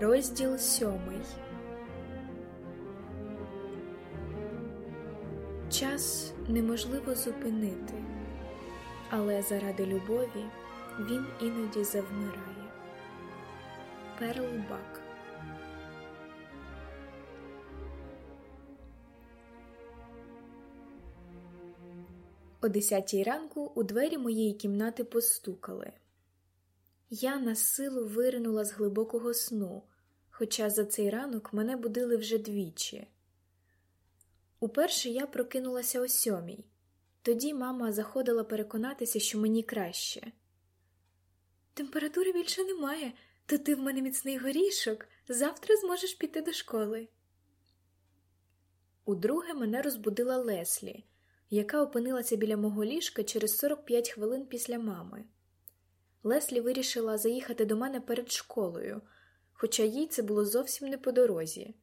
Розділ сьомий. Час неможливо зупинити, але заради любові він іноді завмирає. Перл Бак О десятій ранку у двері моєї кімнати постукали. Я на силу виринула з глибокого сну, хоча за цей ранок мене будили вже двічі. Уперше я прокинулася о сьомій, тоді мама заходила переконатися, що мені краще. Температури більше немає, то ти в мене міцний горішок, завтра зможеш піти до школи. Удруге мене розбудила Леслі, яка опинилася біля мого ліжка через 45 хвилин після мами. Леслі вирішила заїхати до мене перед школою, хоча їй це було зовсім не по дорозі.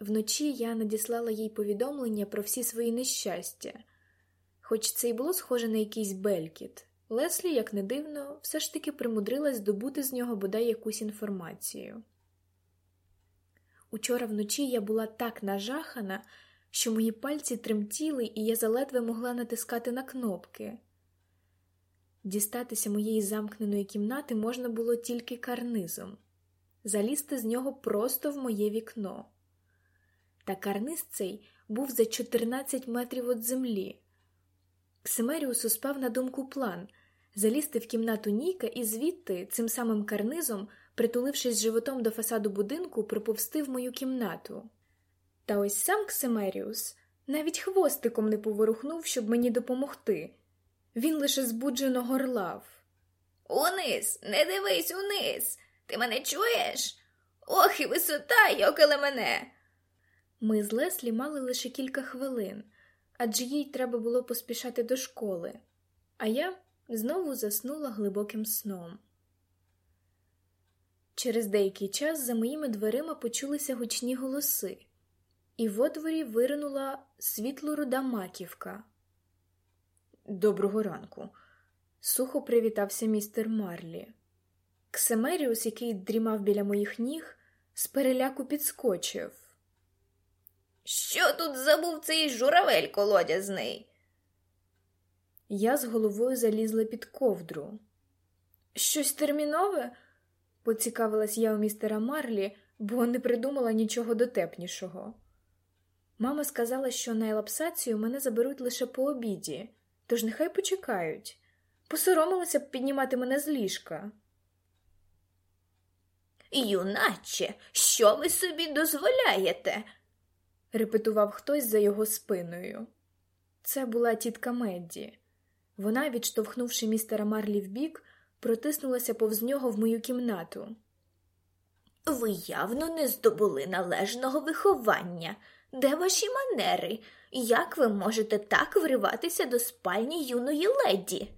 Вночі я надіслала їй повідомлення про всі свої нещастя, хоч це й було схоже на якийсь белькіт. Леслі, як не дивно, все ж таки примудрилась здобути з нього бодай якусь інформацію. Учора вночі я була так нажахана, що мої пальці тремтіли, і я заледве могла натискати на кнопки. Дістатися моєї замкненої кімнати можна було тільки карнизом, залізти з нього просто в моє вікно. Та карниз цей був за 14 метрів від землі. Ксимеріусу спав на думку план залізти в кімнату Ніка і звідти, цим самим карнизом, притулившись животом до фасаду будинку, проповсти в мою кімнату. Та ось сам Ксимеріус навіть хвостиком не поворухнув, щоб мені допомогти. Він лише збуджено горлав. Униз, не дивись униз. Ти мене чуєш? Ох, і висота, йокеле мене. Ми з Леслі мали лише кілька хвилин, адже їй треба було поспішати до школи, а я знову заснула глибоким сном. Через деякий час за моїми дверима почулися гучні голоси, і в отворі виринула світло-руда маківка. Доброго ранку, сухо привітався містер Марлі. Ксемеріус, який дрімав біля моїх ніг, з переляку підскочив. Що тут забув цей журавель колодязний? Я з головою залізла під ковдру. Щось термінове? поцікавилась я у містера Марлі, бо не придумала нічого дотепнішого. Мама сказала, що на елапсацію мене заберуть лише по обіді, тож нехай почекають. Посоромилася б піднімати мене з ліжка. Юначе, що ви собі дозволяєте? репетував хтось за його спиною. Це була тітка Медді. Вона, відштовхнувши містера Марлі вбік, протиснулася повз нього в мою кімнату. Ви явно не здобули належного виховання. Де ваші манери? Як ви можете так вриватися до спальні юної леді?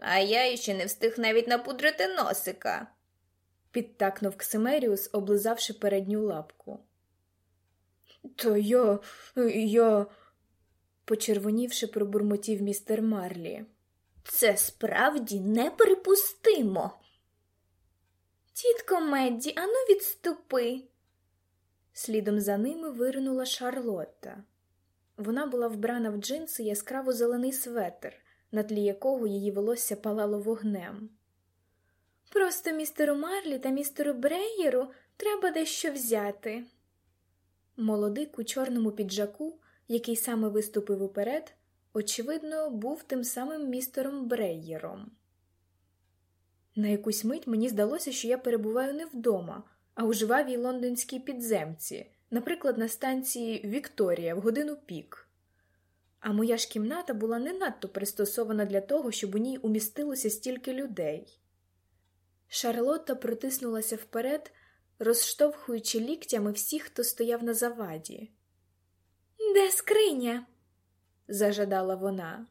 А я іще не встиг навіть напудрити носика, підтакнув Ксимеріус, облизавши передню лапку. То я, я, почервонівши, пробурмотів містер Марлі. Це справді неприпустимо. Тітко Медді, ану відступи. Слідом за ними виринула Шарлотта. Вона була вбрана в джинси яскраво зелений светр, на тлі якого її волосся палало вогнем. Просто містеру Марлі та містеру Брейєру треба дещо взяти. Молодик у чорному піджаку, який саме виступив уперед, очевидно, був тим самим містером Брейєром. На якусь мить мені здалося, що я перебуваю не вдома, а у жвавій лондонській підземці, наприклад, на станції Вікторія в годину пік. А моя ж кімната була не надто пристосована для того, щоб у ній умістилося стільки людей. Шарлотта протиснулася вперед, розштовхуючи ліктями всіх, хто стояв на заваді. Де скриня? зажадала вона.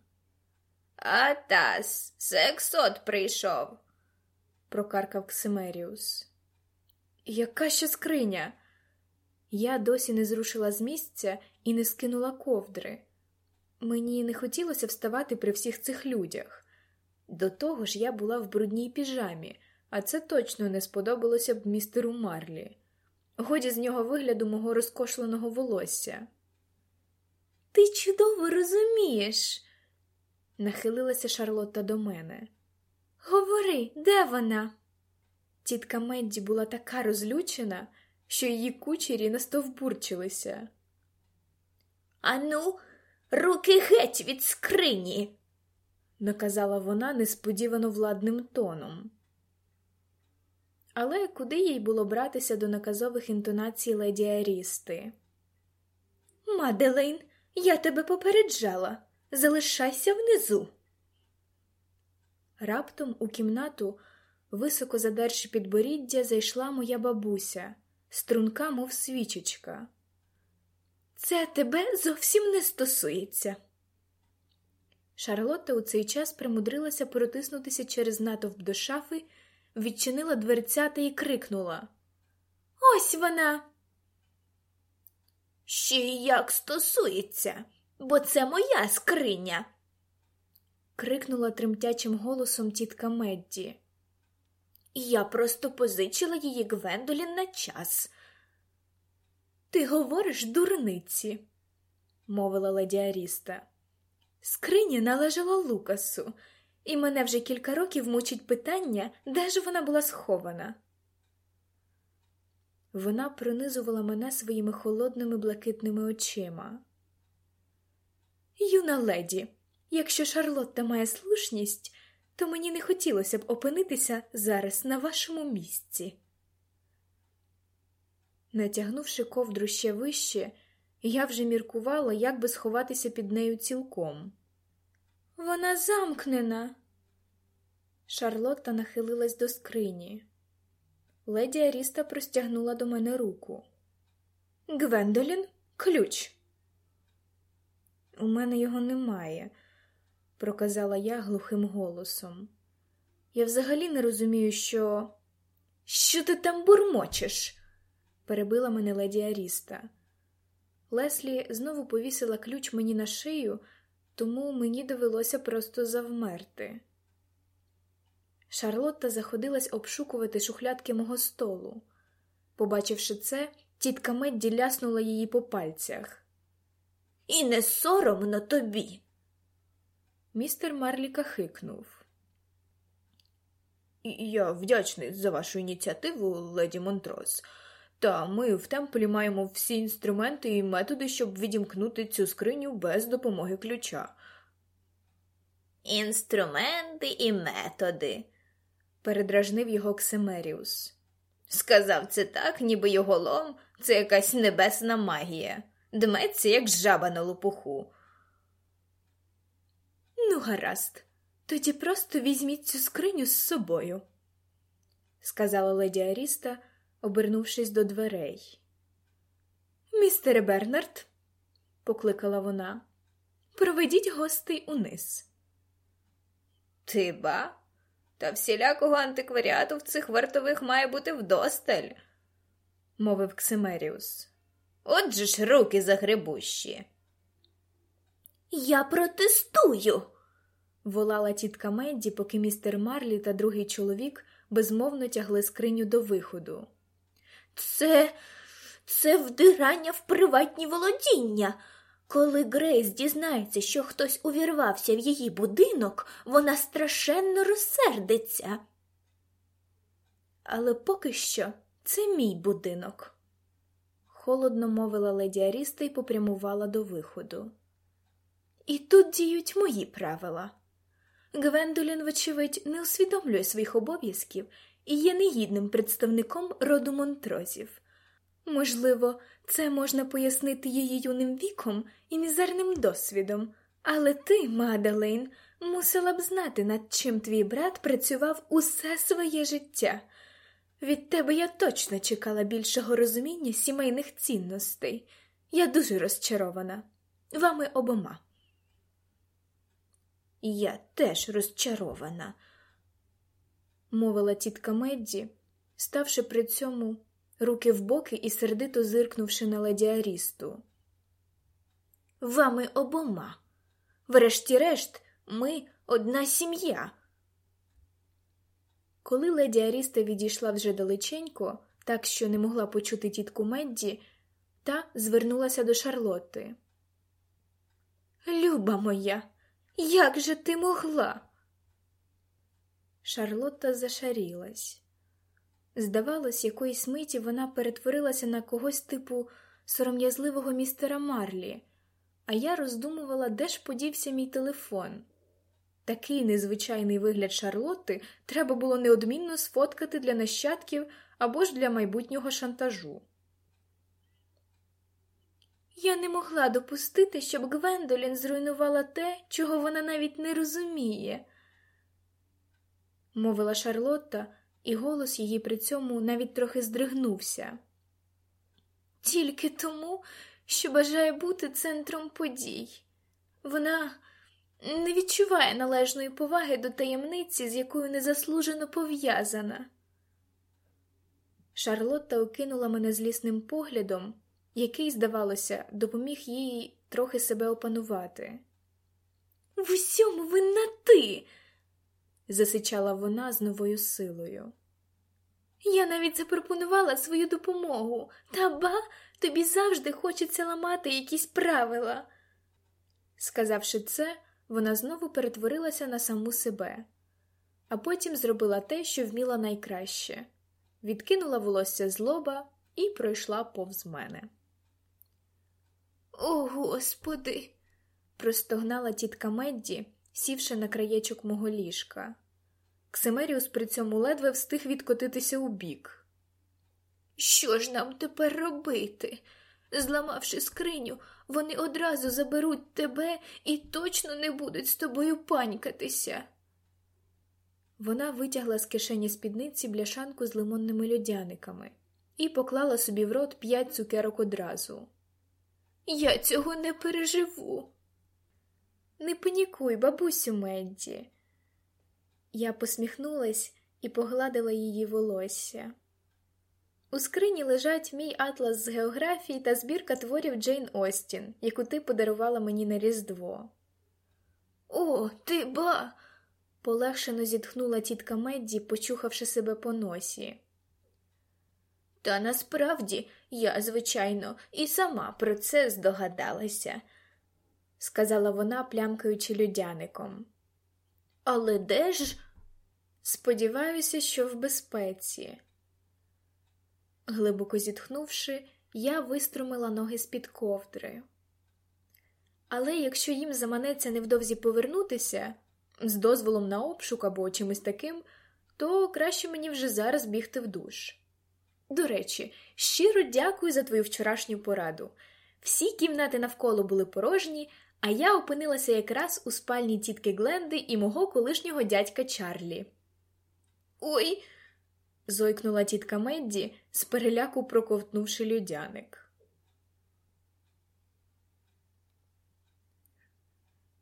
А тас, сексот прийшов, прокаркав Ксимеріус. Яка ще скриня? Я досі не зрушила з місця і не скинула ковдри. Мені не хотілося вставати при всіх цих людях. До того ж, я була в брудній піжамі, а це точно не сподобалося б містеру Марлі. Годі з нього вигляду мого розкошленого волосся. Ти чудово розумієш, нахилилася Шарлотта до мене. Говори, де вона? Тітка Медді була така розлючена, що її кучері настовбурчилися. Ану, руки геть від скрині, наказала вона несподівано владним тоном. Але куди їй було братися до наказових інтонацій леді Арісти? Маделейн, я тебе попереджала. Залишайся внизу. Раптом у кімнату, високо задерши підборіддя, зайшла моя бабуся, струнка, мов свічечка. Це тебе зовсім не стосується. Шарлотта у цей час примудрилася протиснутися через натовп до шафи, відчинила дверцята і крикнула Ось вона. Ще як стосується, бо це моя скриня. крикнула тремтячим голосом тітка Медді. Я просто позичила її Гвендолін на час. Ти говориш дурниці, мовила леді Аріста. Скриня належала Лукасу, і мене вже кілька років мучить питання, де ж вона була схована. Вона пронизувала мене своїми холодними блакитними очима. Юна леді, якщо Шарлотта має слушність, то мені не хотілося б опинитися зараз на вашому місці. Натягнувши ковдру ще вище, я вже міркувала, як би сховатися під нею цілком. Вона замкнена. Шарлотта нахилилась до скрині. Леді Аріста простягнула до мене руку. Гвендолін, ключ. У мене його немає, проказала я глухим голосом. Я взагалі не розумію, що. Що ти там бурмочеш? перебила мене леді Аріста. Леслі знову повісила ключ мені на шию, тому мені довелося просто завмерти. Шарлотта заходилась обшукувати шухлядки мого столу. Побачивши це, тітка Медді ляснула її по пальцях. І не соромно тобі. Містер Марлі кахикнув. Я вдячний за вашу ініціативу, леді Монтрос. Та ми в темплі маємо всі інструменти і методи, щоб відімкнути цю скриню без допомоги ключа. Інструменти і методи, передражнив його Ксимеріус. Сказав це так, ніби його лом це якась небесна магія, дметься, як жаба на лопуху. Ну, гаразд, тоді просто візьміть цю скриню з собою, сказала леді Аріста, обернувшись до дверей. Містере Бернард, покликала вона, проведіть гостей униз. Ти ба? Та всілякого антикваріату в цих вартових має бути вдосталь, мовив Ксимеріус. Отже ж руки загребущі. Я протестую, волала тітка Медді, поки містер Марлі та другий чоловік безмовно тягли скриню до виходу. Це це вдирання в приватні володіння. Коли Грейс дізнається, що хтось увірвався в її будинок, вона страшенно розсердиться. Але поки що це мій будинок, холодно мовила леді Аріста і попрямувала до виходу. І тут діють мої правила. Гвендолін, вочевидь, не усвідомлює своїх обов'язків і є негідним представником роду монтрозів. Можливо, це можна пояснити її юним віком і мізерним досвідом, але ти, Мадалейн, мусила б знати, над чим твій брат працював усе своє життя. Від тебе я точно чекала більшого розуміння сімейних цінностей. Я дуже розчарована вами обома. Я теж розчарована, мовила тітка Медді, ставши при цьому руки в боки і сердито зиркнувши на леді Арісту. Вами обома. Врешті-решт, ми одна сім'я. Коли леді Аріста відійшла вже далеченько, так що не могла почути тітку Медді, та звернулася до Шарлотти. Люба моя, як же ти могла? Шарлотта зашарілась. Здавалось, якоїсь миті вона перетворилася на когось типу сором'язливого містера Марлі, а я роздумувала, де ж подівся мій телефон. Такий незвичайний вигляд Шарлотти треба було неодмінно сфоткати для нащадків або ж для майбутнього шантажу. Я не могла допустити, щоб Гвендолін зруйнувала те, чого вона навіть не розуміє, мовила Шарлотта, і голос її при цьому навіть трохи здригнувся. Тільки тому, що бажає бути центром подій. Вона не відчуває належної поваги до таємниці, з якою незаслужено пов'язана. Шарлотта окинула мене злісним поглядом, який, здавалося, допоміг їй трохи себе опанувати. В усьому винна ти, засичала вона з новою силою. Я навіть запропонувала свою допомогу, та ба, тобі завжди хочеться ламати якісь правила. Сказавши це, вона знову перетворилася на саму себе, а потім зробила те, що вміла найкраще відкинула волосся з лоба і пройшла повз мене. О, господи, простогнала тітка Медді, сівши на краєчок мого ліжка. Ксимеріус при цьому ледве встиг відкотитися у бік. Що ж нам тепер робити? Зламавши скриню, вони одразу заберуть тебе і точно не будуть з тобою панькатися. Вона витягла з кишені спідниці бляшанку з лимонними льодяниками і поклала собі в рот п'ять цукерок одразу. Я цього не переживу. Не панікуй, бабусю Медді. Я посміхнулась і погладила її волосся. У скрині лежать мій атлас з географії та збірка творів Джейн Остін, яку ти подарувала мені на Різдво. О, ти ба. полегшено зітхнула тітка Медді, почухавши себе по носі. Та насправді я, звичайно, і сама про це здогадалася, сказала вона, плямкаючи людяником. Але де ж? Сподіваюся, що в безпеці. Глибоко зітхнувши, я виструмила ноги з під ковдри. Але якщо їм заманеться невдовзі повернутися з дозволом на обшук або чимось таким, то краще мені вже зараз бігти в душ. До речі, щиро дякую за твою вчорашню пораду. Всі кімнати навколо були порожні, а я опинилася якраз у спальні тітки Гленди і мого колишнього дядька Чарлі. Ой, зойкнула тітка Медді, з переляку проковтнувши людяник.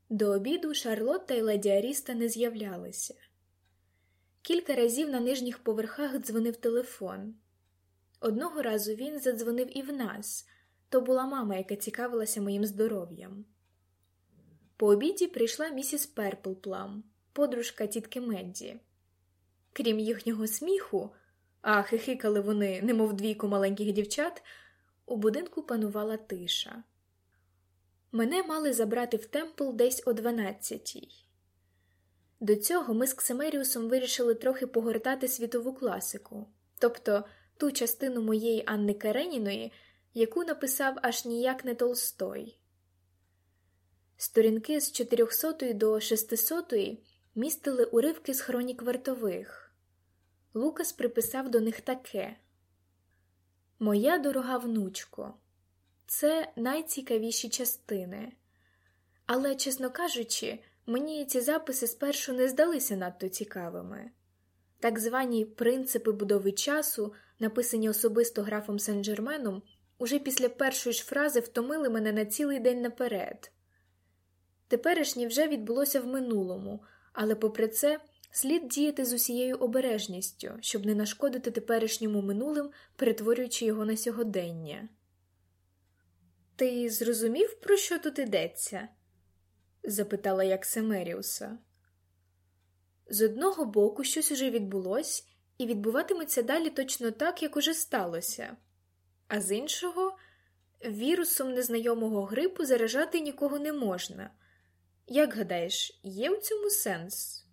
До обіду Шарлотта і леді Аріста не з'являлися. Кілька разів на нижніх поверхах дзвонив телефон. Одного разу він задзвонив і в нас то була мама, яка цікавилася моїм здоров'ям. По обіді прийшла місіс Перплплам, подружка тітки Медді. Крім їхнього сміху, а хихикали вони, немов двійку маленьких дівчат, у будинку панувала тиша. Мене мали забрати в темпл десь о дванадцятій. До цього ми з Ксимеріусом вирішили трохи погортати світову класику, тобто ту частину моєї Анни Кареніної, яку написав аж ніяк не Толстой. Сторінки з 400 до 600 містили уривки з хронік вартових. Лукас приписав до них таке Моя дорога внучко, це найцікавіші частини. Але, чесно кажучи, мені ці записи спершу не здалися надто цікавими. Так звані принципи будови часу, написані особисто графом Сен-Джерменом, уже після першої ж фрази втомили мене на цілий день наперед. Теперішнє вже відбулося в минулому, але, попри це, слід діяти з усією обережністю, щоб не нашкодити теперішньому минулим, перетворюючи його на сьогодення. Ти зрозумів, про що тут йдеться? запитала я Ксемеріуса. З одного боку, щось уже відбулось, і відбуватиметься далі точно так, як уже сталося, а з іншого, вірусом незнайомого грипу заражати нікого не можна. Як гадаєш, є в цьому сенс?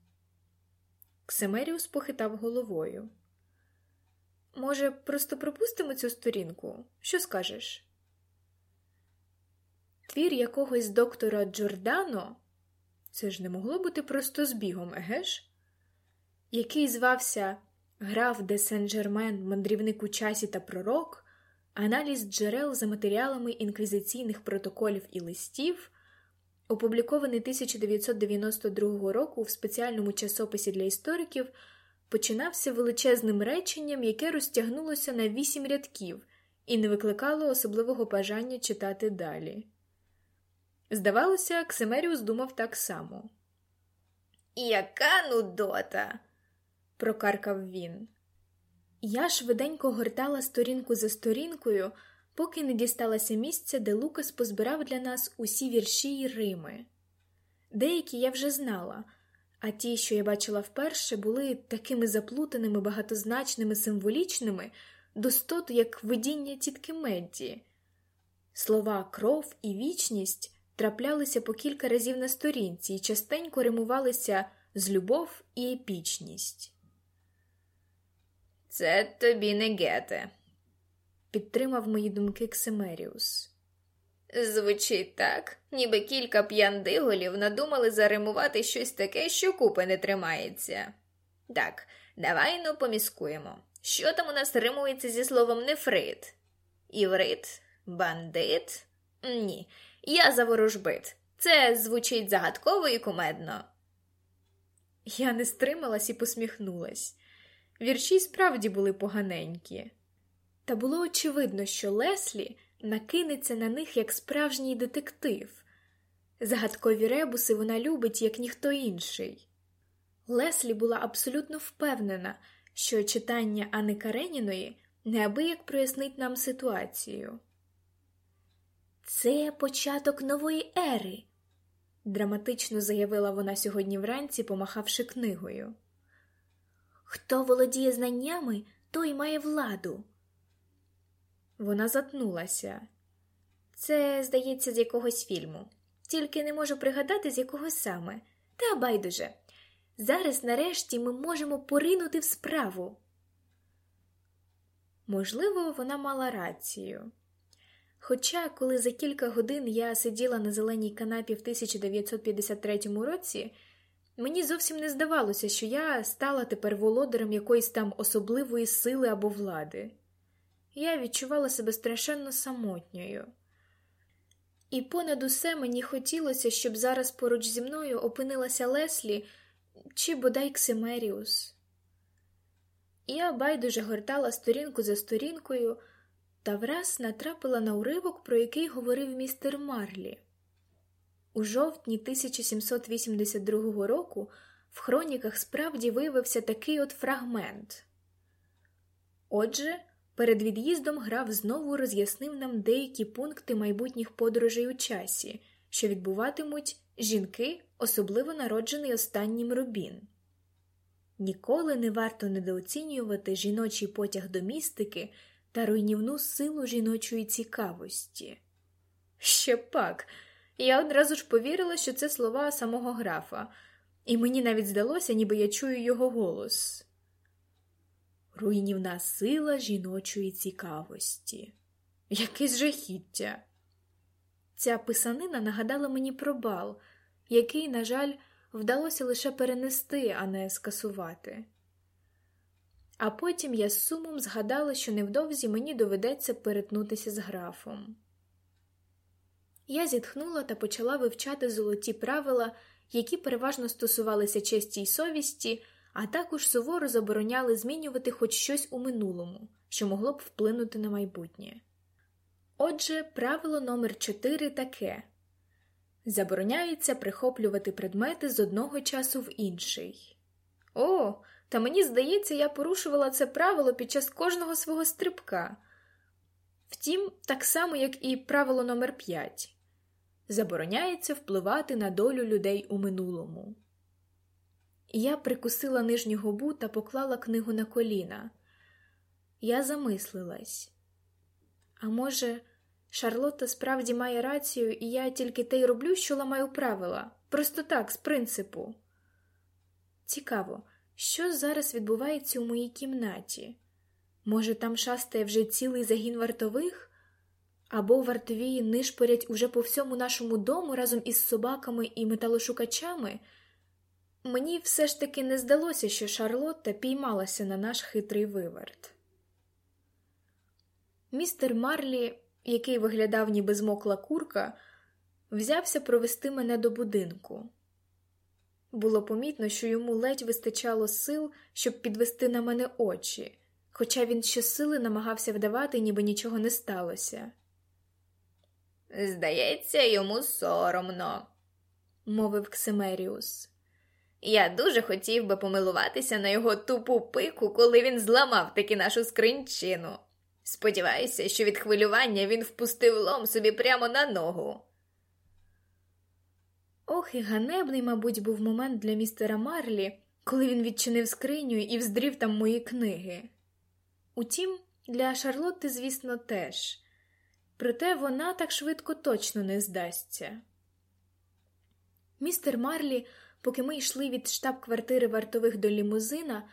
Ксимеріус похитав головою. Може, просто пропустимо цю сторінку? Що скажеш? Твір якогось доктора Джордано це ж не могло бути просто збігом, еге ж? Який звався Граф де Сен-Жермен, мандрівник у часі та пророк, аналіз джерел за матеріалами інквізиційних протоколів і листів, опублікований 1992 року в спеціальному часописі для істориків, починався величезним реченням, яке розтягнулося на вісім рядків і не викликало особливого бажання читати далі. Здавалося, Ксимеріус думав так само. Яка нудота! прокаркав він. Я швиденько гортала сторінку за сторінкою, поки не дісталася місця, де Лукас позбирав для нас усі вірші й Рими. Деякі я вже знала, а ті, що я бачила вперше, були такими заплутаними, багатозначними, символічними, достоту, як видіння тітки Медді. Слова кров і вічність траплялися по кілька разів на сторінці і частенько римувалися з любов і епічність. Це тобі не гете, підтримав мої думки Ксимеріус. Звучить так, ніби кілька п'яндиголів надумали заримувати щось таке, що купи не тримається. Так, давай ну поміскуємо. Що там у нас римується зі словом нефрит? Іврит? Бандит? Ні, я за ворожбит. Це звучить загадково і кумедно. Я не стрималась і посміхнулась. Вірші справді були поганенькі. Та було очевидно, що Леслі накинеться на них як справжній детектив. Загадкові ребуси вона любить, як ніхто інший. Леслі була абсолютно впевнена, що читання Ани Кареніної неабияк прояснить нам ситуацію. Це початок нової ери, драматично заявила вона сьогодні вранці, помахавши книгою. Хто володіє знаннями, той має владу. Вона затнулася. Це, здається, з якогось фільму. Тільки не можу пригадати, з якого саме. Та байдуже. Зараз, нарешті, ми можемо поринути в справу. Можливо, вона мала рацію. Хоча, коли за кілька годин я сиділа на зеленій канапі в 1953 році, мені зовсім не здавалося, що я стала тепер володарем якоїсь там особливої сили або влади. Я відчувала себе страшенно самотньою. І понад усе мені хотілося, щоб зараз поруч зі мною опинилася Леслі чи бодай Ксимеріус. Я байдуже гортала сторінку за сторінкою та враз натрапила на уривок, про який говорив містер Марлі. У жовтні 1782 року в хроніках справді виявився такий от фрагмент. Отже, перед від'їздом граф знову роз'яснив нам деякі пункти майбутніх подорожей у часі, що відбуватимуть жінки, особливо народжений останнім рубін. Ніколи не варто недооцінювати жіночий потяг до містики та руйнівну силу жіночої цікавості. Ще пак, я одразу ж повірила, що це слова самого графа, і мені навіть здалося, ніби я чую його голос. Руйнівна сила жіночої цікавості. Якесь жахіття. Ця писанина нагадала мені про бал, який, на жаль, вдалося лише перенести, а не скасувати. А потім я з сумом згадала, що невдовзі мені доведеться перетнутися з графом. Я зітхнула та почала вивчати золоті правила, які переважно стосувалися честі й совісті, а також суворо забороняли змінювати хоч щось у минулому, що могло б вплинути на майбутнє. Отже, правило номер 4 таке забороняється прихоплювати предмети з одного часу в інший. О, та мені здається, я порушувала це правило під час кожного свого стрибка. Втім, так само, як і правило номер 5 забороняється впливати на долю людей у минулому. Я прикусила нижню губу та поклала книгу на коліна. Я замислилась. А може, Шарлотта справді має рацію, і я тільки те й роблю, що ламаю правила, просто так, з принципу. Цікаво, що зараз відбувається у моїй кімнаті? Може, там шастає вже цілий загін вартових? Або вартові нишпорять уже по всьому нашому дому разом із собаками і металошукачами? Мені все ж таки не здалося, що Шарлотта піймалася на наш хитрий виверт. Містер Марлі, який виглядав ніби змокла курка, взявся провести мене до будинку. Було помітно, що йому ледь вистачало сил, щоб підвести на мене очі, хоча він щосили намагався вдавати, ніби нічого не сталося. Здається, йому соромно, мовив Ксимеріус. Я дуже хотів би помилуватися на його тупу пику, коли він зламав таки нашу скринчину. Сподіваюся, що від хвилювання він впустив лом собі прямо на ногу. Ох, і ганебний, мабуть, був момент для містера Марлі, коли він відчинив скриню і вздрів там мої книги. Утім, для Шарлотти, звісно, теж, проте вона так швидко точно не здасться. Містер Марлі, поки ми йшли від штаб-квартири вартових до лімузина,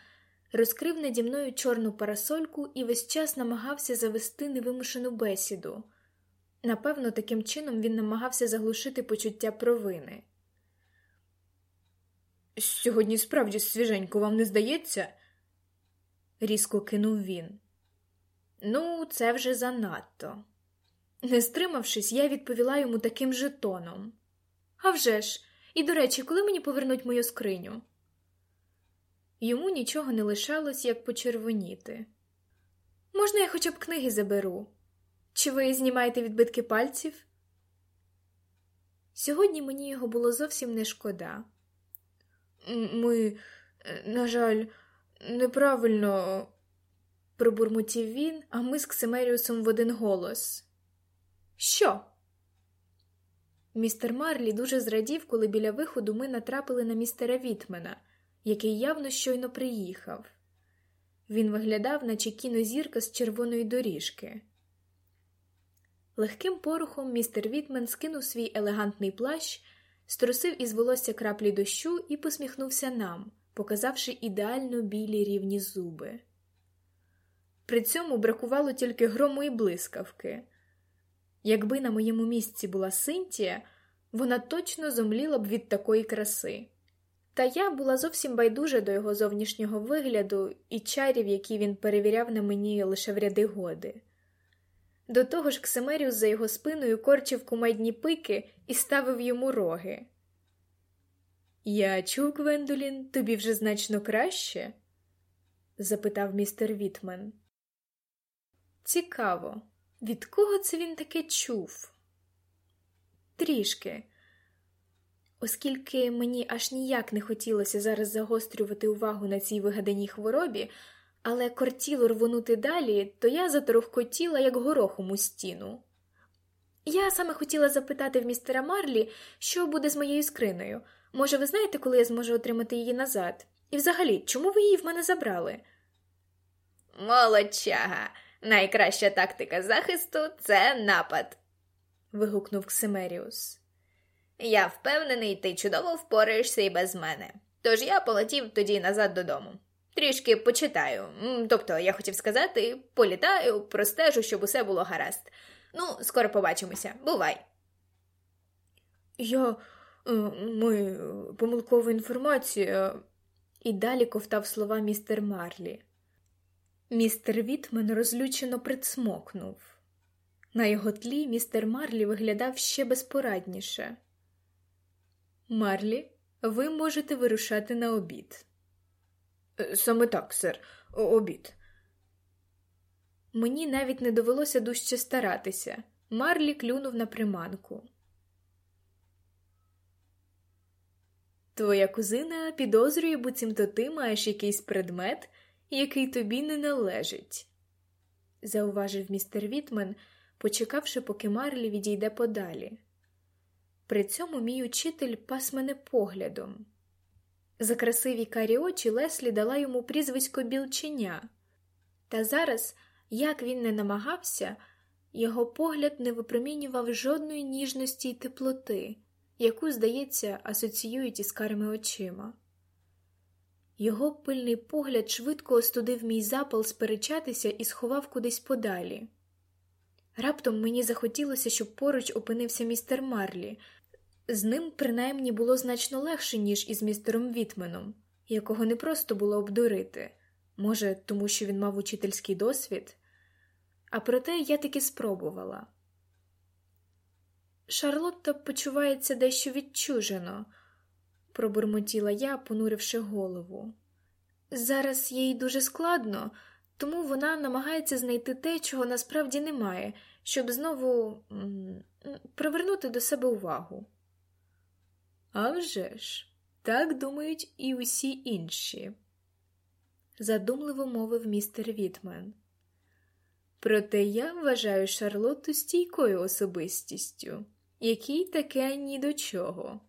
розкрив наді мною чорну парасольку і весь час намагався завести невимушену бесіду. Напевно, таким чином він намагався заглушити почуття провини. Сьогодні справді свіженько вам не здається? різко кинув він. Ну, це вже занадто. Не стримавшись, я відповіла йому таким же тоном. «А вже ж! І, до речі, коли мені повернуть мою скриню? Йому нічого не лишалось, як почервоніти. Можна, я хоча б книги заберу? Чи ви знімаєте відбитки пальців? Сьогодні мені його було зовсім не шкода. Ми, на жаль, неправильно, пробурмотів він, а ми з Ксимеріусом в один голос. Що? Містер Марлі дуже зрадів, коли біля виходу ми натрапили на містера Вітмена, який явно щойно приїхав. Він виглядав, наче кінозірка з червоної доріжки. Легким порухом містер Вітмен скинув свій елегантний плащ, струсив із волосся краплі дощу і посміхнувся нам, показавши ідеально білі рівні зуби. При цьому бракувало тільки грому і блискавки. Якби на моєму місці була Синтія, вона точно зомліла б від такої краси. Та я була зовсім байдужа до його зовнішнього вигляду і чарів, які він перевіряв на мені лише в ряди годи. До того ж, Ксимеріус за його спиною корчив кумедні пики і ставив йому роги. Я чув, Гвендолін, тобі вже значно краще? запитав містер Вітмен. Цікаво, від кого це він таке чув? Трішки. Оскільки мені аж ніяк не хотілося зараз загострювати увагу на цій вигаданій хворобі, але кортіло рвонути далі, то я заторохкотіла, як горохом у стіну. Я саме хотіла запитати в містера Марлі, що буде з моєю скриною. Може, ви знаєте, коли я зможу отримати її назад? І взагалі, чому ви її в мене забрали? Молодчага, найкраща тактика захисту це напад. вигукнув Ксимеріус. Я впевнений, ти чудово впораєшся і без мене. Тож я полетів тоді назад додому. Трішки почитаю. Тобто, я хотів сказати, політаю, простежу, щоб усе було гаразд. Ну, скоро побачимося. Бувай. Я. Е, ми. помилкова інформація. І далі ковтав слова містер Марлі. Містер Вітмен розлючено прицмокнув. На його тлі містер Марлі виглядав ще безпорадніше. Марлі, ви можете вирушати на обід. Е, саме так, сер, обід. Мені навіть не довелося дужче старатися. Марлі клюнув на приманку. Твоя кузина підозрює, буцімто ти маєш якийсь предмет, який тобі не належить, зауважив містер Вітмен, почекавши, поки Марлі відійде подалі. При цьому мій учитель пас мене поглядом. За красиві карі очі Леслі дала йому прізвисько білченя, та зараз, як він не намагався, його погляд не випромінював жодної ніжності й теплоти, яку, здається, асоціюють із карими очима. Його пильний погляд швидко остудив мій запал сперечатися і сховав кудись подалі. Раптом мені захотілося, щоб поруч опинився містер Марлі. З ним, принаймні, було значно легше, ніж із містером Вітменом, якого не просто було обдурити, може, тому що він мав учительський досвід, а проте я таки спробувала. Шарлотта почувається дещо відчужено, пробурмотіла я, понуривши голову. Зараз їй дуже складно, тому вона намагається знайти те, чого насправді немає, щоб знову привернути до себе увагу. «А вже ж, так думають і усі інші, задумливо мовив містер Вітмен. Проте я вважаю Шарлотту стійкою особистістю, якій таке ні до чого.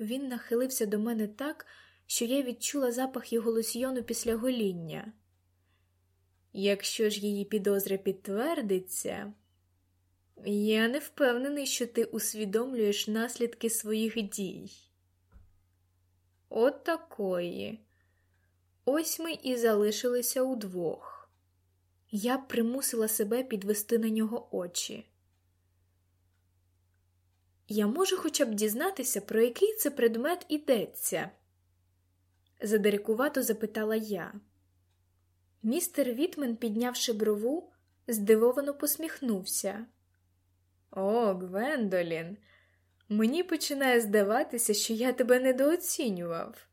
Він нахилився до мене так, що я відчула запах його лосьйону після гоління. Якщо ж її підозра підтвердиться, я не впевнений, що ти усвідомлюєш наслідки своїх дій. От такої. Ось ми і залишилися удвох. Я примусила себе підвести на нього очі. Я можу хоча б дізнатися, про який це предмет ідеться? задирикувато запитала я. Містер Вітмен, піднявши брову, здивовано посміхнувся. О, Гвендолін, мені починає здаватися, що я тебе недооцінював,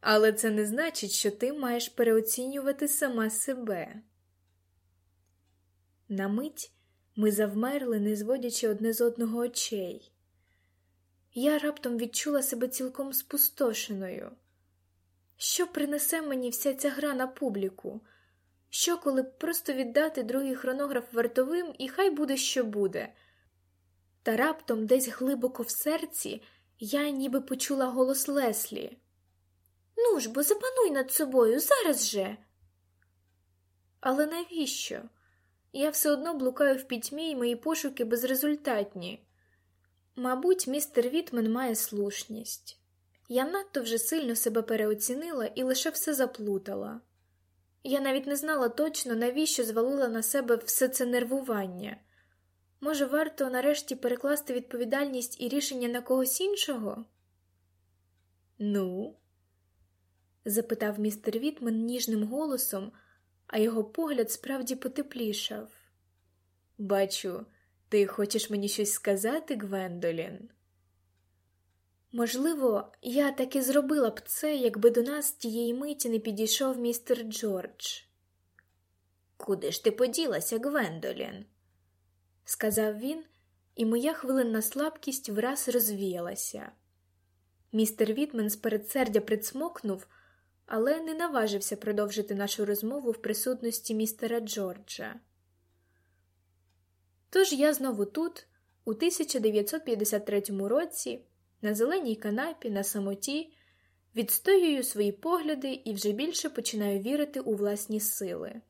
але це не значить, що ти маєш переоцінювати сама себе. На мить ми завмерли, не зводячи одне з одного очей. Я раптом відчула себе цілком спустошеною. Що принесе мені вся ця гра на публіку? Що, коли б просто віддати другий хронограф вартовим, і хай буде, що буде? Та раптом, десь глибоко в серці, я ніби почула голос Леслі. Ну ж бо запануй над собою зараз же. Але навіщо? Я все одно блукаю в пітьмі, і мої пошуки безрезультатні. Мабуть, містер Вітмен має слушність. Я надто вже сильно себе переоцінила і лише все заплутала. Я навіть не знала точно, навіщо звалила на себе все це нервування. Може, варто нарешті перекласти відповідальність і рішення на когось іншого? Ну? запитав містер Вітмен ніжним голосом, а його погляд справді потеплішав. Бачу, ти хочеш мені щось сказати, Гвендолін? Можливо, я таки зробила б це, якби до нас тієї миті не підійшов містер Джордж. Куди ж ти поділася, Гвендолін? сказав він, і моя хвилинна слабкість враз розвіялася. Містер Вітмен з передсердя прицмокнув, але не наважився продовжити нашу розмову в присутності містера Джорджа. Тож я знову тут, у 1953 році, на зеленій канапі, на самоті, відстоюю свої погляди і вже більше починаю вірити у власні сили.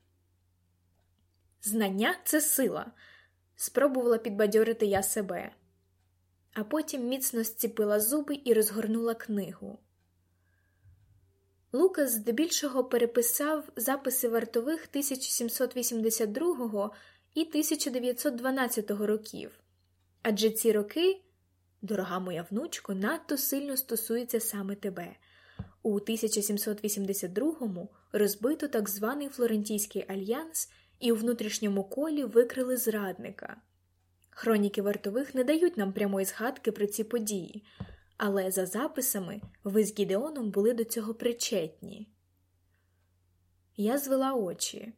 Знання це сила, спробувала підбадьорити я себе, а потім міцно зціпила зуби і розгорнула книгу. Лукас здебільшого переписав записи вартових 1782 і 1912 років, адже ці роки, дорога моя внучко, надто сильно стосуються саме тебе. У 1782-му розбито так званий Флорентійський альянс і у внутрішньому колі викрили зрадника. Хроніки вартових не дають нам прямої згадки про ці події, але за записами ви з Гідеоном були до цього причетні. Я звела очі.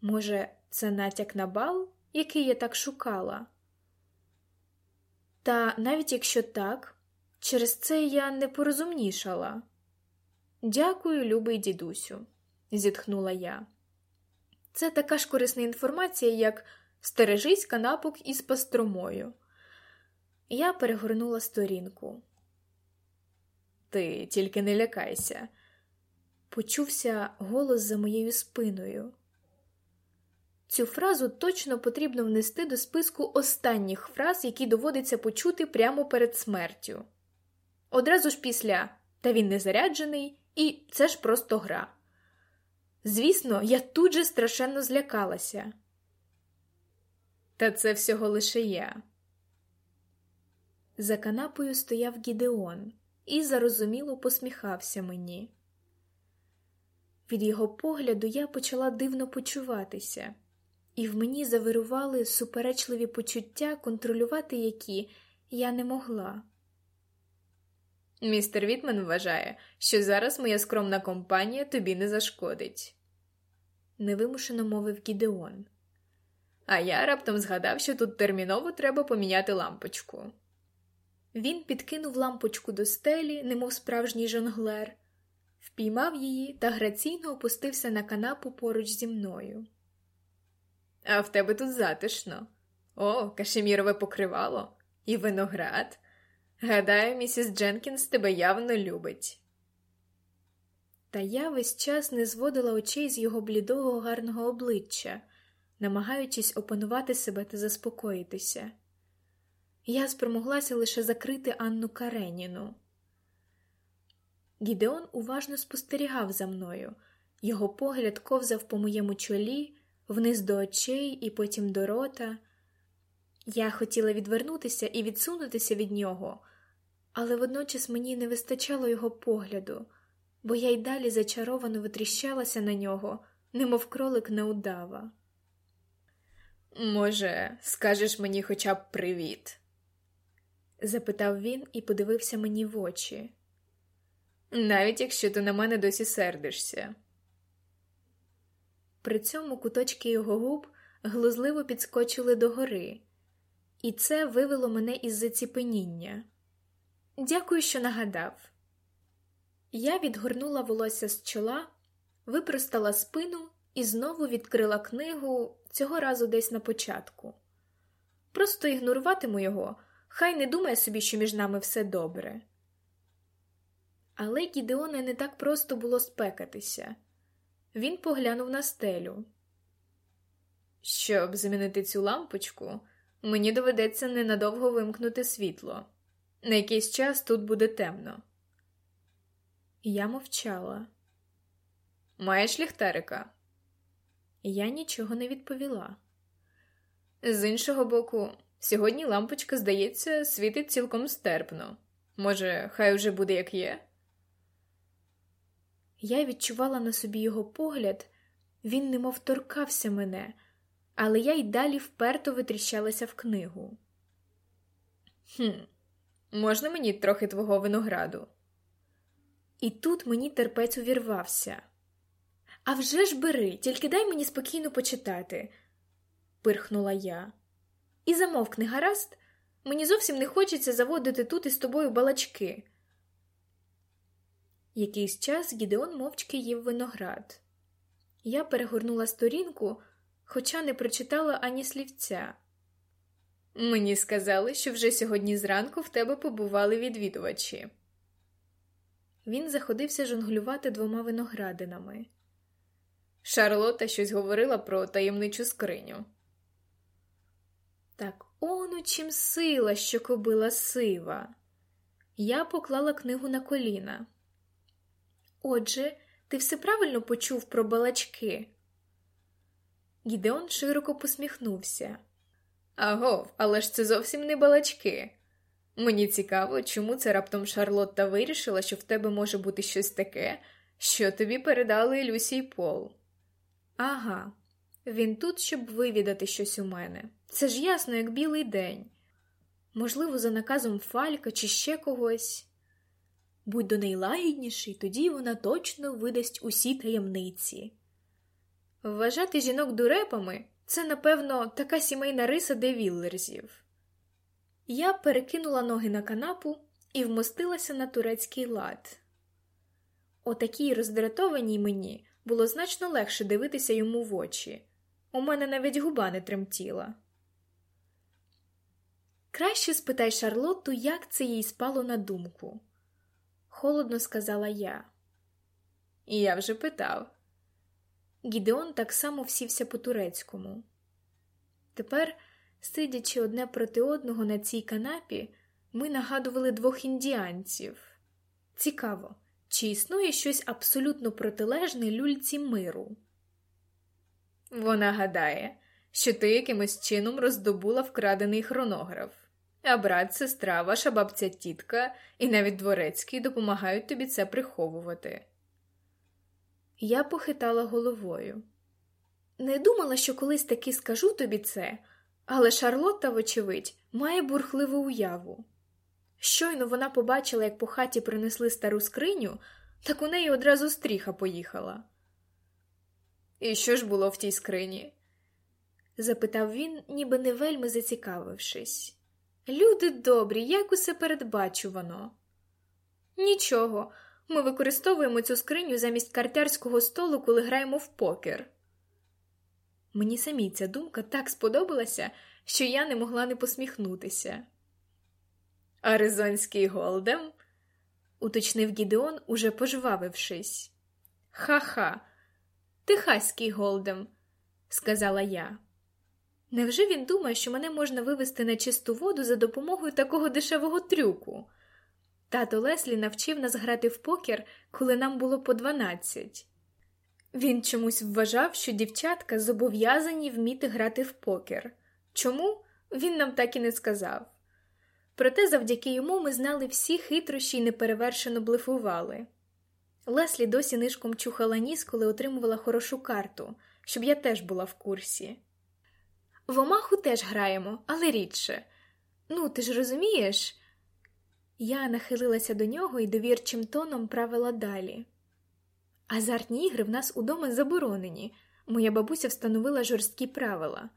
Може, це натяк на бал, який я так шукала? Та навіть якщо так, через це я не порозумнішала. Дякую, любий дідусю, зітхнула я. Це така ж корисна інформація, як стережись канапок із пастромою. Я перегорнула сторінку. Ти тільки не лякайся. Почувся голос за моєю спиною. Цю фразу точно потрібно внести до списку останніх фраз, які доводиться почути прямо перед смертю. Одразу ж після та він не заряджений, і це ж просто гра. Звісно, я тут же страшенно злякалася. Та це всього лише я. За канапою стояв Гідеон і зарозуміло посміхався мені. Від його погляду я почала дивно почуватися, і в мені завирували суперечливі почуття, контролювати які я не могла. Містер Вітмен вважає, що зараз моя скромна компанія тобі не зашкодить, невимушено мовив Гідеон. А я раптом згадав, що тут терміново треба поміняти лампочку. Він підкинув лампочку до стелі, немов справжній жонглер, впіймав її та граційно опустився на канапу поруч зі мною. А в тебе тут затишно. О, кашемірове покривало і виноград. Гадаю, місіс Дженкінс тебе явно любить. Та я весь час не зводила очей з його блідого гарного обличчя, намагаючись опанувати себе та заспокоїтися. Я спромоглася лише закрити Анну Кареніну. Гідеон уважно спостерігав за мною, його погляд ковзав по моєму чолі, вниз до очей і потім до рота. Я хотіла відвернутися і відсунутися від нього, але водночас мені не вистачало його погляду, бо я й далі зачаровано витріщалася на нього, немов кролик на удава. Може, скажеш мені хоча б привіт? запитав він і подивився мені в очі. Навіть якщо ти на мене досі сердишся. При цьому куточки його губ глузливо підскочили догори, і це вивело мене із заціпеніння. Дякую, що нагадав. Я відгорнула волосся з чола, випростала спину і знову відкрила книгу цього разу десь на початку. Просто ігноруватиму його, хай не думає собі, що між нами все добре. Але Гідеоне не так просто було спекатися. Він поглянув на стелю. Щоб замінити цю лампочку, мені доведеться ненадовго вимкнути світло. На якийсь час тут буде темно. Я мовчала. Маєш ліхтарика? Я нічого не відповіла. З іншого боку, сьогодні лампочка, здається, світить цілком стерпно. Може, хай уже буде як є. Я відчувала на собі його погляд, він немов торкався мене, але я й далі вперто витріщалася в книгу. Хм, можна мені трохи твого винограду? І тут мені терпець увірвався. «А вже ж бери, тільки дай мені спокійно почитати, пирхнула я. І замовкни, гаразд, мені зовсім не хочеться заводити тут із тобою балачки. Якийсь час Гідеон мовчки їв виноград. Я перегорнула сторінку, хоча не прочитала ані слівця. Мені сказали, що вже сьогодні зранку в тебе побували відвідувачі. Він заходився жонглювати двома виноградинами. Шарлота щось говорила про таємничу скриню. Так он у чим сила, що кобила сива. Я поклала книгу на коліна. Отже, ти все правильно почув про балачки. Гідеон широко посміхнувся. Агов, але ж це зовсім не балачки. Мені цікаво, чому це раптом Шарлотта вирішила, що в тебе може бути щось таке, що тобі передали Люсі й Пол. Ага, він тут, щоб вивідати щось у мене. Це ж ясно, як білий день. Можливо, за наказом Фалька чи ще когось. Будь до неї лагідніший, тоді вона точно видасть усі таємниці. Вважати жінок дурепами це, напевно, така сімейна риса де Віллерзів. Я перекинула ноги на канапу і вмостилася на турецький лад. О такій роздратованій мені було значно легше дивитися йому в очі. У мене навіть губа не тремтіла. Краще спитай Шарлотту, як це їй спало на думку. Холодно сказала я. І я вже питав. Гідеон так само всівся по турецькому. Тепер, сидячи одне проти одного на цій канапі, ми нагадували двох індіанців. Цікаво, чи існує щось абсолютно протилежне люльці миру? Вона гадає, що ти якимось чином роздобула вкрадений хронограф, а брат, сестра, ваша бабця тітка і навіть дворецький допомагають тобі це приховувати. Я похитала головою. Не думала, що колись таки скажу тобі це, але Шарлотта, вочевидь, має бурхливу уяву. Щойно вона побачила, як по хаті принесли стару скриню, так у неї одразу стріха поїхала. І що ж було в тій скрині? запитав він, ніби не вельми зацікавившись. Люди добрі, як усе передбачувано. Нічого, ми використовуємо цю скриню замість картярського столу, коли граємо в покер. Мені самій ця думка так сподобалася, що я не могла не посміхнутися. Аризонський голдем? уточнив Гідеон, уже пожвавившись. Ха-ха, Техаський голдем, сказала я. Невже він думає, що мене можна вивести на чисту воду за допомогою такого дешевого трюку? Тато Леслі навчив нас грати в покер, коли нам було по дванадцять. Він чомусь вважав, що дівчатка зобов'язані вміти грати в покер. Чому? Він нам так і не сказав. Проте завдяки йому ми знали всі хитрощі й неперевершено блефували. Леслі досі нишком чухала ніс, коли отримувала хорошу карту, щоб я теж була в курсі. В Омаху теж граємо, але рідше. Ну, ти ж розумієш? Я нахилилася до нього і довірчим тоном правила далі. Азартні ігри в нас удома заборонені. Моя бабуся встановила жорсткі правила.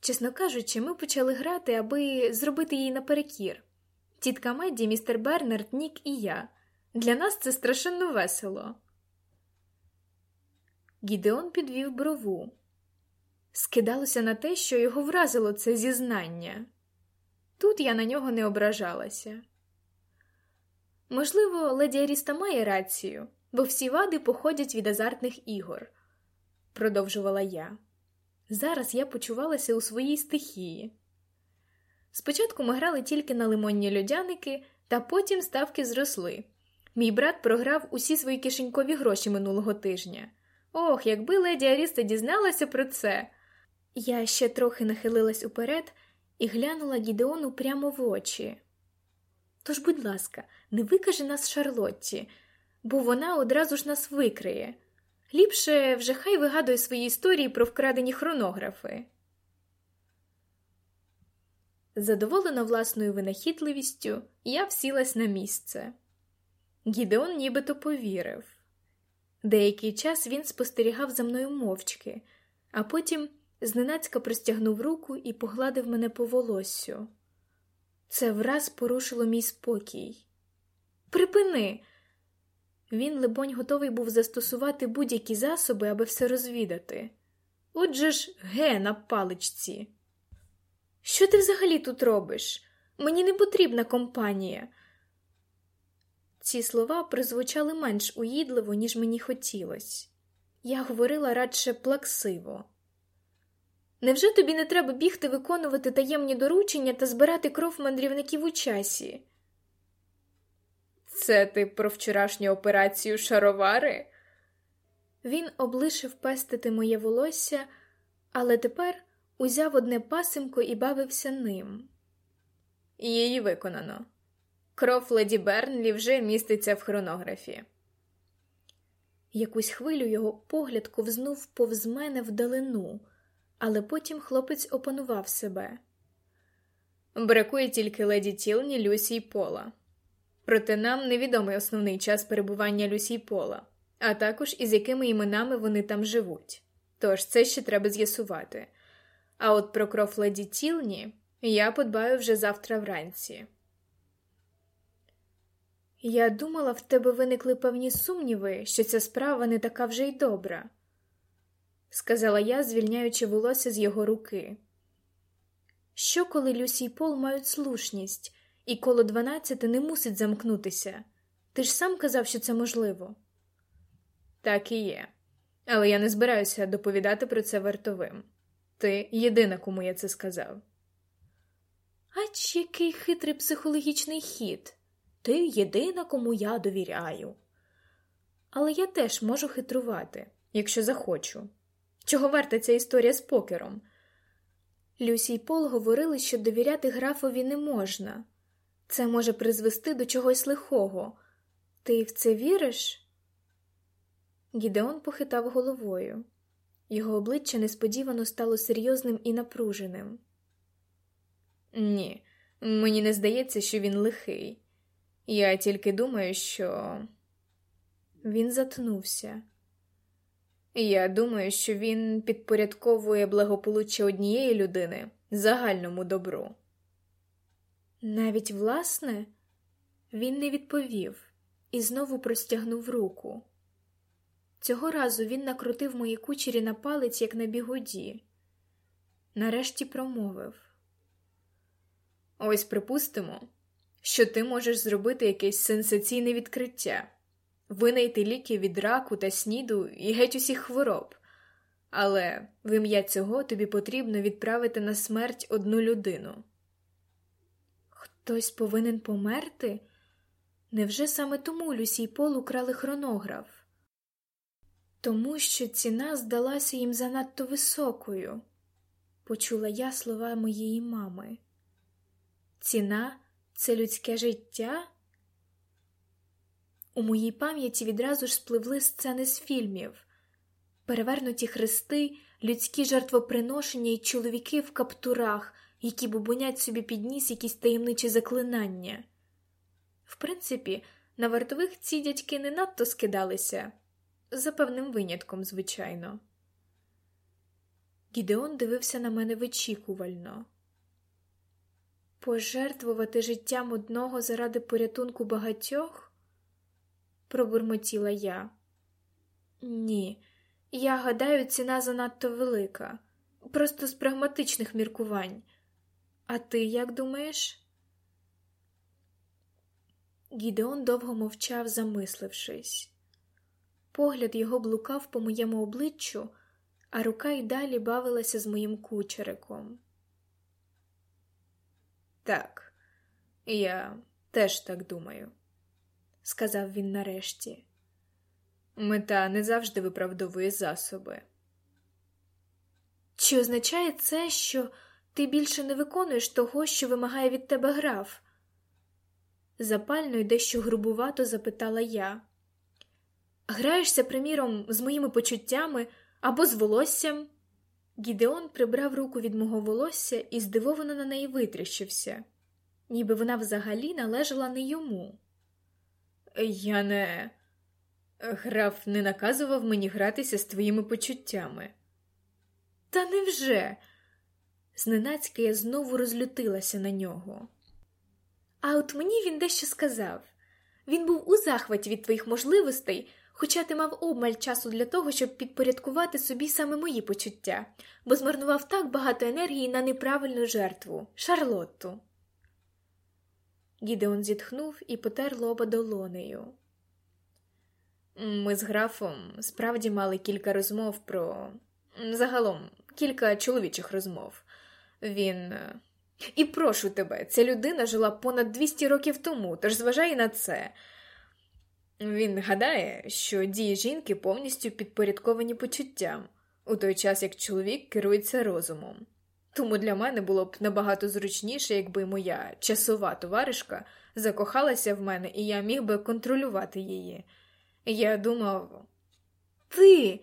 Чесно кажучи, ми почали грати, аби зробити їй наперекір. Тітка Медді, містер Бернард, Нік і я. Для нас це страшенно весело. Гідеон підвів брову. Скидалося на те, що його вразило це зізнання. Тут я на нього не ображалася. Можливо, леді Аріста має рацію, бо всі вади походять від азартних ігор, продовжувала я. Зараз я почувалася у своїй стихії. Спочатку ми грали тільки на лимонні льодяники, та потім ставки зросли. Мій брат програв усі свої кишенькові гроші минулого тижня. Ох, якби леді Аріста дізналася про це. Я ще трохи нахилилась уперед і глянула Гідеону прямо в очі. Тож, будь ласка, не викажи нас Шарлотті, бо вона одразу ж нас викриє. Ліпше вже хай вигадує свої історії про вкрадені хронографи. Задоволена власною винахідливістю, я всілась на місце. Гідеон нібито повірив. Деякий час він спостерігав за мною мовчки, а потім зненацька простягнув руку і погладив мене по волоссю. Це враз порушило мій спокій. Припини. Він, либонь, готовий був застосувати будь-які засоби, аби все розвідати. Отже ж, ге на паличці. Що ти взагалі тут робиш? Мені не потрібна компанія. Ці слова прозвучали менш уїдливо, ніж мені хотілося. Я говорила радше плаксиво. Невже тобі не треба бігти виконувати таємні доручення та збирати кров мандрівників у часі? Це ти про вчорашню операцію шаровари? Він облишив пестити моє волосся, але тепер узяв одне пасимко і бавився ним. Її виконано. Кров леді Бернлі вже міститься в хронографі. Якусь хвилю його погляд ковзнув повз мене вдалину, але потім хлопець опанував себе. Бракує тільки леді Тілні, Люсі й Пола. Проте нам невідомий основний час перебування Люсі й Пола, а також із якими іменами вони там живуть. Тож це ще треба з'ясувати. А от про кров леді Тілні я подбаю вже завтра вранці. Я думала, в тебе виникли певні сумніви, що ця справа не така вже й добра, сказала я, звільняючи волосся з його руки. Що, коли Люсі й Пол мають слушність, і коло дванадцяти не мусить замкнутися? Ти ж сам казав, що це можливо. Так і є. Але я не збираюся доповідати про це вартовим. Ти єдина, кому я це сказав. Ач який хитрий психологічний хід. Ти єдина, кому я довіряю. Але я теж можу хитрувати, якщо захочу. Чого варта ця історія з покером? Люсі й Пол говорили, що довіряти графові не можна. Це може призвести до чогось лихого. Ти в це віриш? Гідеон похитав головою. Його обличчя несподівано стало серйозним і напруженим. Ні, мені не здається, що він лихий. Я тільки думаю, що він затнувся. Я думаю, що він підпорядковує благополуччя однієї людини загальному добру. Навіть власне, він не відповів і знову простягнув руку. Цього разу він накрутив мої кучері на палець, як на бігоді. Нарешті промовив Ось припустимо, що ти можеш зробити якесь сенсаційне відкриття, винайти ліки від раку та сніду і геть усіх хвороб, але в ім'я цього тобі потрібно відправити на смерть одну людину. Хтось повинен померти? Невже саме тому Люсі й Пол украли хронограф? Тому що ціна здалася їм занадто високою, почула я слова моєї мами. Ціна це людське життя? У моїй пам'яті відразу ж спливли сцени з фільмів, перевернуті хрести, людські жертвоприношення і чоловіки в каптурах, які бубонять собі під ніс якісь таємничі заклинання. В принципі, на вартових ці дядьки не надто скидалися, за певним винятком, звичайно. Гідеон дивився на мене вичікувально. Пожертвувати життям одного заради порятунку багатьох? Пробурмотіла я. Ні, я гадаю, ціна занадто велика, просто з прагматичних міркувань. А ти як думаєш? Гідеон довго мовчав, замислившись. Погляд його блукав по моєму обличчю, а рука й далі бавилася з моїм кучериком. Так, я теж так думаю, сказав він нарешті. Мета не завжди виправдовує засоби. Чи означає це, що ти більше не виконуєш того, що вимагає від тебе граф? Запально й дещо грубувато запитала я. Граєшся, приміром, з моїми почуттями або з волоссям? Гідеон прибрав руку від мого волосся і здивовано на неї витріщився, ніби вона взагалі належала не йому. Я не. Граф не наказував мені гратися з твоїми почуттями. Та невже? Зненацька я знову розлютилася на нього. А от мені він дещо сказав він був у захваті від твоїх можливостей, хоча ти мав обмаль часу для того, щоб підпорядкувати собі саме мої почуття, бо змарнував так багато енергії на неправильну жертву Шарлотту. Гідеон зітхнув і потер лоба долонею. Ми з графом справді мали кілька розмов про загалом кілька чоловічих розмов. Він. І прошу тебе, ця людина жила понад 200 років тому, тож зважай на це. Він гадає, що дії жінки повністю підпорядковані почуттям, у той час як чоловік керується розумом. Тому для мене було б набагато зручніше, якби моя часова товаришка закохалася в мене, і я міг би контролювати її. Я думав, ти,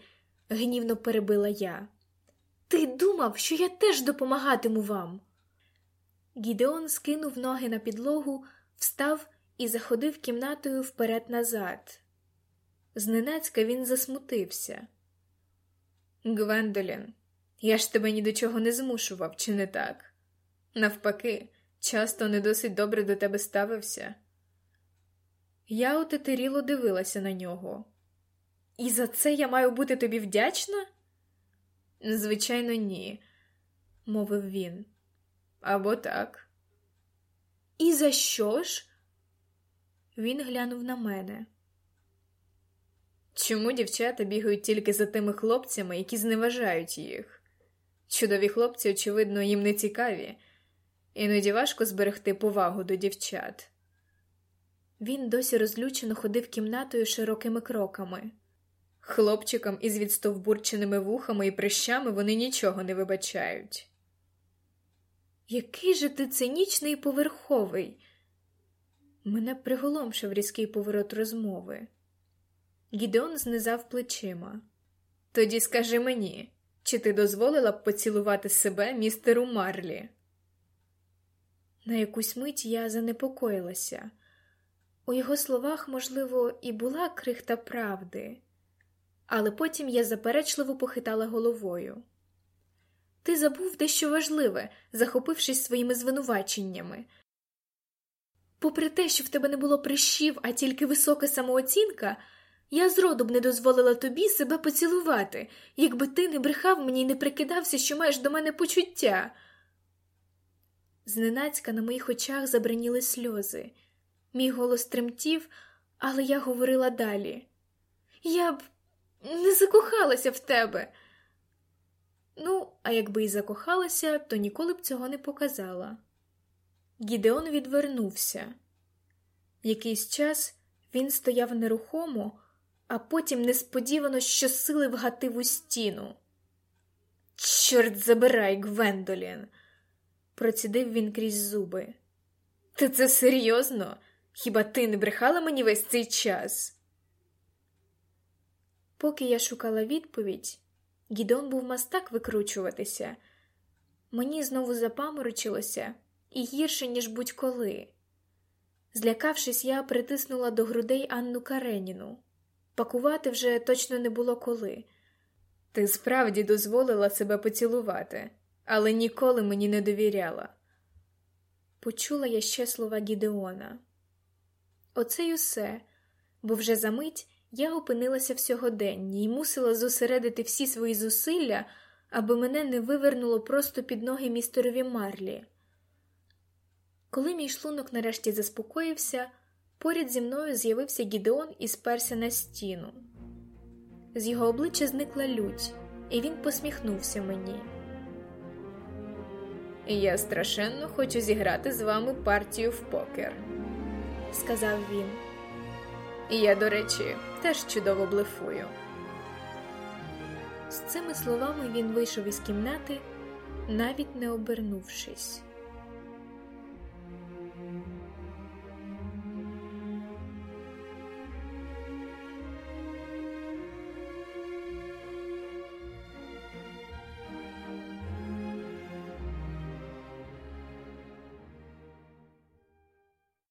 гнівно перебила я, ти думав, що я теж допомагатиму вам. Гідеон скинув ноги на підлогу, встав і заходив кімнатою вперед назад. Зненацька він засмутився. Гвендолін, я ж тебе ні до чого не змушував, чи не так? Навпаки, часто не досить добре до тебе ставився. Я отетеріло дивилася на нього. І за це я маю бути тобі вдячна? Звичайно, ні, мовив він. Або так. І за що ж? він глянув на мене. Чому дівчата бігають тільки за тими хлопцями, які зневажають їх? Чудові хлопці, очевидно, їм не цікаві, іноді важко зберегти повагу до дівчат. Він досі розлючено ходив кімнатою широкими кроками. Хлопчикам із відстовбурченими вухами і прищами вони нічого не вибачають. Який же ти цинічний і поверховий? Мене приголомшив різкий поворот розмови. Гідеон знизав плечима. Тоді скажи мені, чи ти дозволила б поцілувати себе містеру Марлі? На якусь мить я занепокоїлася. У його словах, можливо, і була крихта правди, але потім я заперечливо похитала головою. Ти забув дещо важливе, захопившись своїми звинуваченнями. Попри те, що в тебе не було прищів, а тільки висока самооцінка, я зроду б не дозволила тобі себе поцілувати, якби ти не брехав мені і не прикидався, що маєш до мене почуття. Зненацька на моїх очах забраніли сльози. Мій голос тремтів, але я говорила далі. Я б не закохалася в тебе. Ну, а якби і закохалася, то ніколи б цього не показала. Гідеон відвернувся. Якийсь час він стояв нерухомо, а потім несподівано щосили вгатив у стіну. Чорт забирай, Гвендолін, процідив він крізь зуби. Ти це серйозно? Хіба ти не брехала мені весь цей час? Поки я шукала відповідь, Гідеон був мастак викручуватися. Мені знову запаморочилося і гірше, ніж будь-коли. Злякавшись, я притиснула до грудей Анну Кареніну. Пакувати вже точно не було коли. Ти справді дозволила себе поцілувати, але ніколи мені не довіряла. Почула я ще слова Гідеона. Оце й усе, бо вже за мить я опинилася в сьогоденні і мусила зосередити всі свої зусилля, аби мене не вивернуло просто під ноги містерові Марлі. Коли мій шлунок нарешті заспокоївся, поряд зі мною з'явився Гідеон і сперся на стіну. З його обличчя зникла лють, і він посміхнувся мені. Я страшенно хочу зіграти з вами партію в покер, сказав він. Я, до речі, теж чудово блефую. З цими словами він вийшов із кімнати, навіть не обернувшись.